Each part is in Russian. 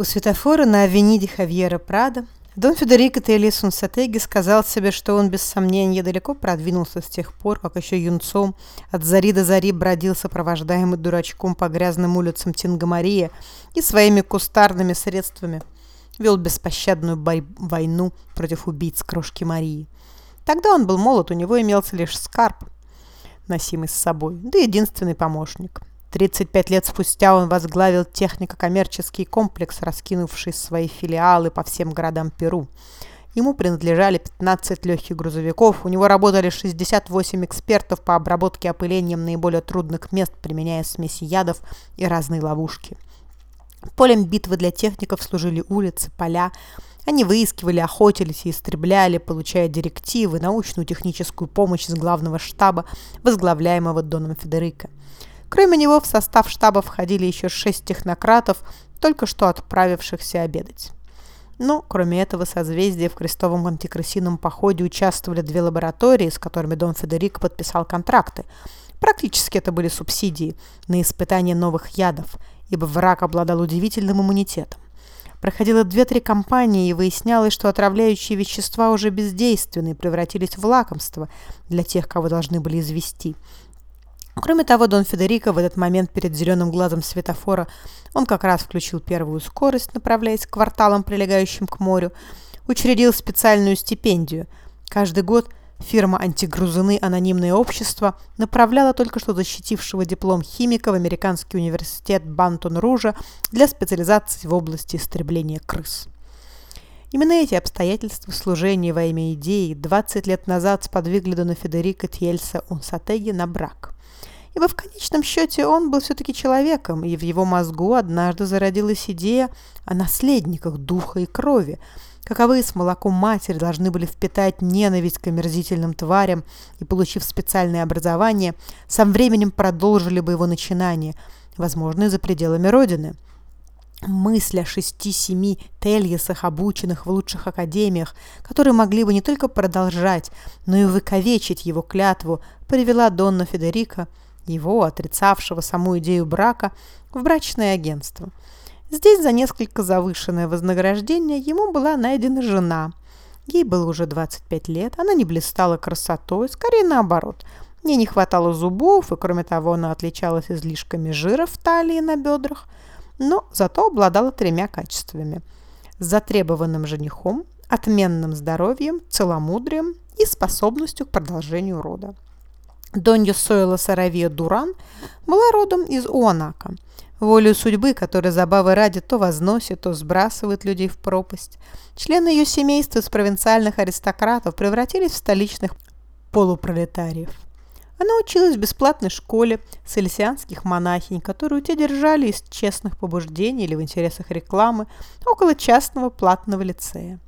У светофора на авениде Хавьера Прада Дон Федерико Телли Сунсатеги сказал себе, что он без сомнения далеко продвинулся с тех пор, как еще юнцом от зари до зари бродил сопровождаемый дурачком по грязным улицам Тингамария и своими кустарными средствами вел беспощадную войну против убийц крошки Марии. Тогда он был молод, у него имелся лишь скарб, носимый с собой, да единственный помощник. 35 лет спустя он возглавил технико-коммерческий комплекс, раскинувший свои филиалы по всем городам Перу. Ему принадлежали 15 легких грузовиков, у него работали 68 экспертов по обработке опылением наиболее трудных мест, применяя смеси ядов и разные ловушки. Полем битвы для техников служили улицы, поля. Они выискивали, охотились и истребляли, получая директивы, научную техническую помощь из главного штаба, возглавляемого Доном Федерико. Кроме него в состав штаба входили еще шесть технократов, только что отправившихся обедать. Но, кроме этого созвездия, в крестовом антикрысином походе участвовали две лаборатории, с которыми Дон Федерик подписал контракты. Практически это были субсидии на испытание новых ядов, ибо враг обладал удивительным иммунитетом. Проходило две-три кампании, и выяснялось, что отравляющие вещества уже бездейственны и превратились в лакомство для тех, кого должны были извести. Кроме того, Дон Федерико в этот момент перед зеленым глазом светофора, он как раз включил первую скорость, направляясь к кварталам, прилегающим к морю, учредил специальную стипендию. Каждый год фирма «Антигрузыны. Анонимное общество» направляла только что защитившего диплом химика в Американский университет Бантон-Ружа для специализации в области истребления крыс. Именно эти обстоятельства служения во имя идеи 20 лет назад сподвигли Дона Федерико Тьельса Унсатеги на брак ибо в конечном счете он был все-таки человеком, и в его мозгу однажды зародилась идея о наследниках духа и крови, каковы с молоком матери должны были впитать ненависть к омерзительным тварям и, получив специальное образование, со временем продолжили бы его начинание, возможно, и за пределами Родины. Мысль о шести-семи Тельесах, обученных в лучших академиях, которые могли бы не только продолжать, но и выковечить его клятву, привела Донна Федерико его, отрицавшего саму идею брака, в брачное агентство. Здесь за несколько завышенное вознаграждение ему была найдена жена. Ей было уже 25 лет, она не блистала красотой, скорее наоборот. Ей не хватало зубов, и кроме того она отличалась излишками жира в талии и на бедрах, но зато обладала тремя качествами. Затребованным женихом, отменным здоровьем, целомудрием и способностью к продолжению рода. Донья Сойла Саравия Дуран была родом из Уанака. Волю судьбы, которая забавы ради то возносит, то сбрасывает людей в пропасть. Члены ее семейства из провинциальных аристократов превратились в столичных полупролетариев. Она училась в бесплатной школе сальсианских монахинь, которую те держали из честных побуждений или в интересах рекламы около частного платного лицея.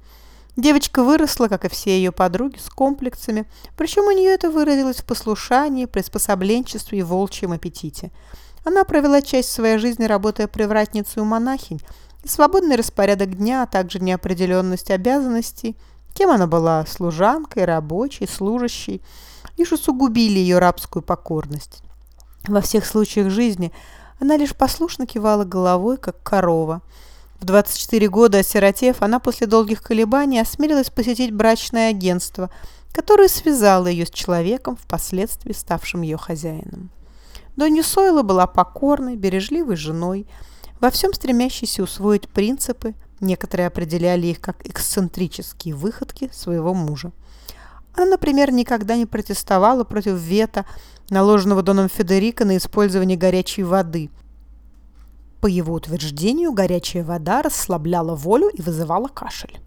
Девочка выросла, как и все ее подруги, с комплексами, причем у нее это выразилось в послушании, приспособленчестве и волчьем аппетите. Она провела часть своей жизни, работая привратницей у монахинь, и свободный распорядок дня, а также неопределенность обязанностей, кем она была, служанкой, рабочей, служащей, лишь усугубили ее рабскую покорность. Во всех случаях жизни она лишь послушно кивала головой, как корова – в 24 года осиротев, она после долгих колебаний осмелилась посетить брачное агентство, которое связало ее с человеком, впоследствии ставшим ее хозяином. Донни Сойла была покорной, бережливой женой, во всем стремящейся усвоить принципы, некоторые определяли их как эксцентрические выходки своего мужа. Она, например, никогда не протестовала против вето, наложенного Доном Федерико на использование горячей воды – по его утверждению, горячая вода расслабляла волю и вызывала кашель.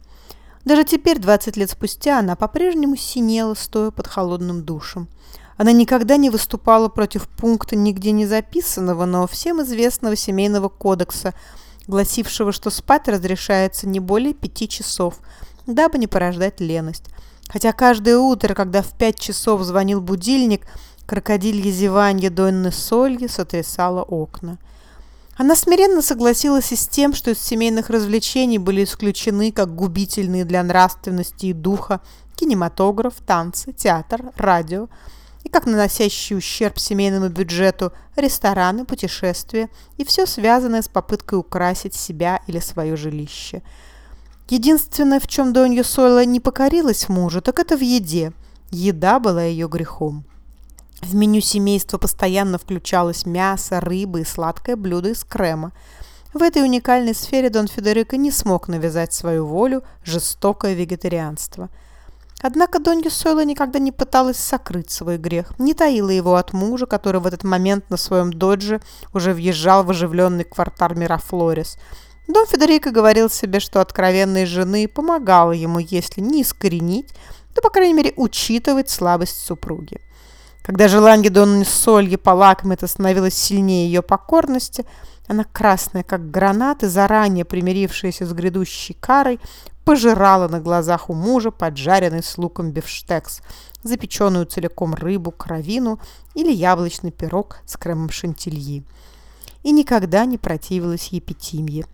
Даже теперь, 20 лет спустя, она по-прежнему синела, стоя под холодным душем. Она никогда не выступала против пункта, нигде не записанного, но всем известного семейного кодекса, гласившего, что спать разрешается не более пяти часов, дабы не порождать леность. Хотя каждое утро, когда в пять часов звонил будильник, крокодилье зеванье Донны Сольи сотрясало окна. Она смиренно согласилась и с тем, что из семейных развлечений были исключены как губительные для нравственности и духа кинематограф, танцы, театр, радио, и как наносящие ущерб семейному бюджету, рестораны, путешествия и все связанное с попыткой украсить себя или свое жилище. Единственное, в чем Донья Сойла не покорилась мужу, так это в еде. Еда была ее грехом. В меню семейства постоянно включалось мясо, рыба и сладкое блюдо из крема. В этой уникальной сфере Дон Федерико не смог навязать свою волю жестокое вегетарианство. Однако Донья Сойла никогда не пыталась сокрыть свой грех, не таила его от мужа, который в этот момент на своем додже уже въезжал в оживленный квартал Мирафлорис. Дон Федерико говорил себе, что откровенной жены помогала ему, если не искоренить, то, по крайней мере, учитывать слабость супруги. Когда желание Донны Сольи полакомиться становилось сильнее ее покорности, она, красная как гранат и заранее примирившаяся с грядущей карой, пожирала на глазах у мужа поджаренный с луком бифштекс, запеченную целиком рыбу, кровину или яблочный пирог с кремом шантильи. И никогда не противилась епитимье.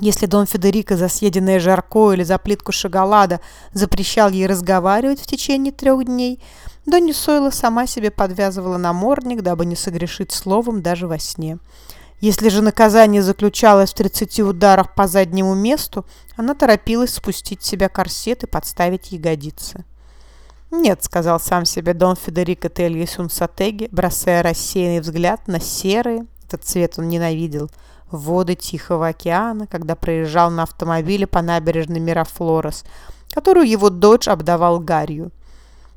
Если Дон Федерико за съеденное жарко или за плитку шоколада запрещал ей разговаривать в течение трех дней – Донни Сойла сама себе подвязывала намордник, дабы не согрешить словом даже во сне. Если же наказание заключалось в 30 ударах по заднему месту, она торопилась спустить с себя корсет и подставить ягодицы. «Нет», — сказал сам себе Дон Федерико Телье Сунсатеги, бросая рассеянный взгляд на серые, этот цвет он ненавидел, воды Тихого океана, когда проезжал на автомобиле по набережной Мирафлорес, которую его дочь обдавал гарью.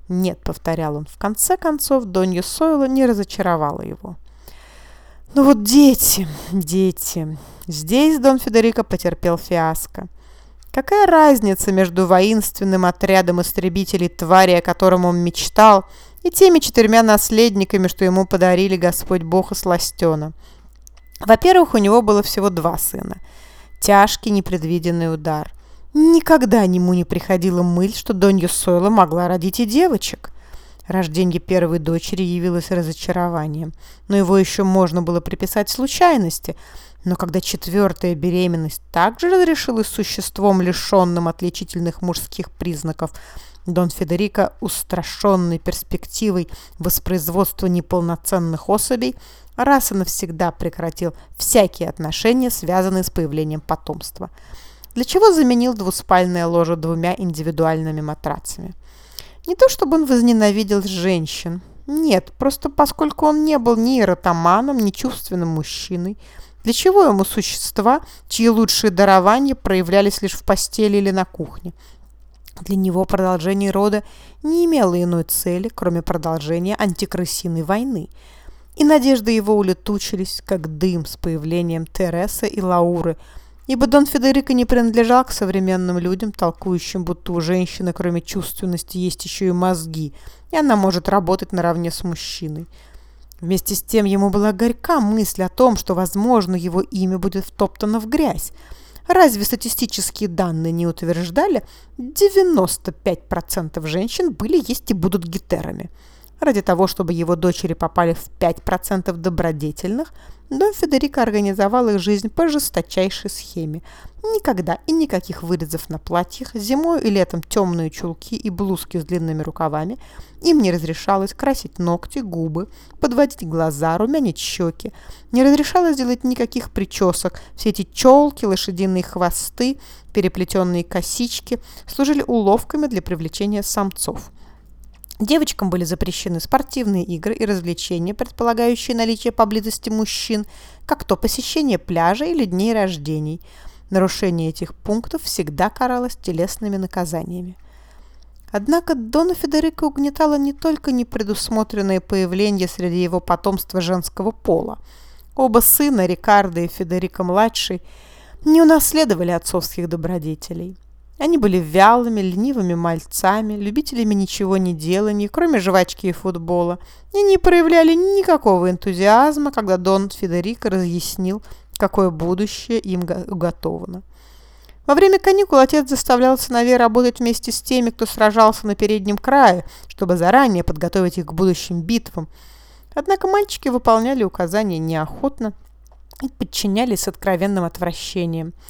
«Нет», — повторял он, — в конце концов Донья Сойла не разочаровала его. «Ну вот дети, дети!» Здесь Дон Федерико потерпел фиаско. Какая разница между воинственным отрядом истребителей твари, о котором он мечтал, и теми четырьмя наследниками, что ему подарили Господь Бог и Сластена? Во-первых, у него было всего два сына. Тяжкий непредвиденный удар – Никогда ему не приходила мысль, что Донья Сойла могла родить и девочек. Рождение первой дочери явилось разочарованием, но его еще можно было приписать случайности. Но когда четвертая беременность также разрешилась существом, лишенным отличительных мужских признаков, Дон Федерико, устрашенный перспективой воспроизводства неполноценных особей, раз и навсегда прекратил всякие отношения, связанные с появлением потомства – для чего заменил двуспальное ложе двумя индивидуальными матрацами. Не то чтобы он возненавидел женщин, нет, просто поскольку он не был ни эротоманом, ни чувственным мужчиной, для чего ему существа, чьи лучшие дарования проявлялись лишь в постели или на кухне? Для него продолжение рода не имело иной цели, кроме продолжения антикрысиной войны. И надежды его улетучились, как дым с появлением Тересы и Лауры – Ибо Дон Федерико не принадлежал к современным людям, толкующим, будто у женщины, кроме чувственности, есть еще и мозги, и она может работать наравне с мужчиной. Вместе с тем ему была горька мысль о том, что, возможно, его имя будет втоптано в грязь. Разве статистические данные не утверждали, 95% женщин были, есть и будут гетерами. Ради того, чтобы его дочери попали в 5% добродетельных, Дон Федерико организовал их жизнь по жесточайшей схеме. Никогда и никаких вырезов на платьях, зимой и летом темные чулки и блузки с длинными рукавами. Им не разрешалось красить ногти, губы, подводить глаза, румянить щеки. Не разрешалось делать никаких причесок. Все эти челки, лошадиные хвосты, переплетенные косички служили уловками для привлечения самцов. Девочкам были запрещены спортивные игры и развлечения, предполагающие наличие поблизости мужчин, как то посещение пляжа или дней рождений. Нарушение этих пунктов всегда каралось телесными наказаниями. Однако Дона Федерико угнетало не только непредусмотренное появление среди его потомства женского пола. Оба сына, Рикардо и Федерико-младший, не унаследовали отцовских добродетелей. Они были вялыми, ленивыми мальцами, любителями ничего не делания, кроме жвачки и футбола, и не проявляли никакого энтузиазма, когда Дон Федерико разъяснил, какое будущее им уготовано. Во время каникул отец заставлял сыновей работать вместе с теми, кто сражался на переднем крае, чтобы заранее подготовить их к будущим битвам. Однако мальчики выполняли указания неохотно и подчинялись с откровенным отвращением –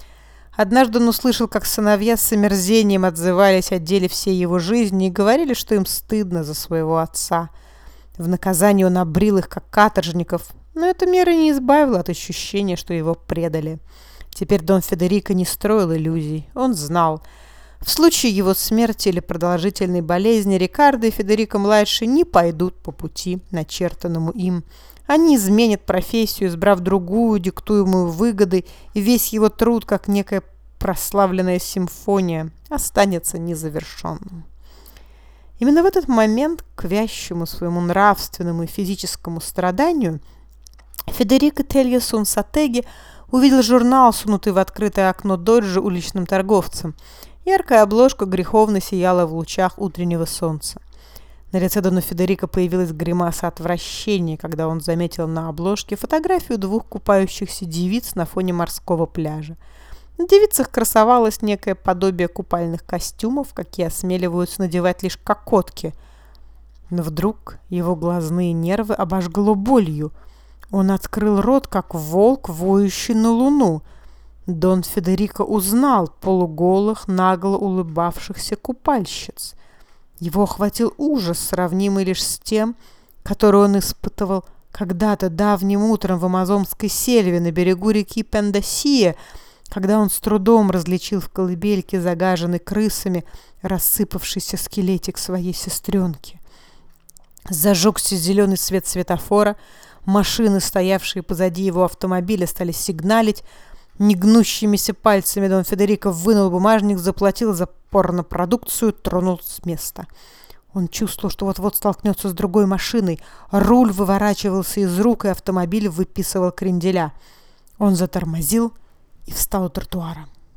Однажды он услышал, как сыновья с омерзением отзывались о деле всей его жизни и говорили, что им стыдно за своего отца. В наказание он обрил их, как каторжников, но эта мера не избавила от ощущения, что его предали. Теперь Дон Федерико не строил иллюзий. Он знал, в случае его смерти или продолжительной болезни Рикардо и Федерико-младший не пойдут по пути, начертанному им. Они изменят профессию, избрав другую, диктуемую выгодой, и весь его труд, как некая прославленная симфония, останется незавершенным. Именно в этот момент к вящему своему нравственному и физическому страданию Федерико Телья Сунсатеги увидел журнал, сунутый в открытое окно доджа уличным торговцем – Яркая обложка греховно сияла в лучах утреннего солнца. На лице Дона Федерико появилась гримаса отвращения, когда он заметил на обложке фотографию двух купающихся девиц на фоне морского пляжа. На девицах красовалось некое подобие купальных костюмов, какие осмеливаются надевать лишь кокотки. Но вдруг его глазные нервы обожгло болью. Он открыл рот, как волк, воющий на луну – Дон Федерико узнал полуголых, нагло улыбавшихся купальщиц. Его охватил ужас, сравнимый лишь с тем, который он испытывал когда-то давним утром в амазонской сельве на берегу реки Пендасия, когда он с трудом различил в колыбельке, загаженный крысами, рассыпавшийся скелетик своей сестренки. Зажегся зеленый свет светофора, машины, стоявшие позади его автомобиля, стали сигналить, Негнущимися пальцами Дон Федерико вынул бумажник, заплатил за порнопродукцию, тронул с места. Он чувствовал, что вот-вот столкнется с другой машиной. Руль выворачивался из рук, и автомобиль выписывал кренделя. Он затормозил и встал у тротуара.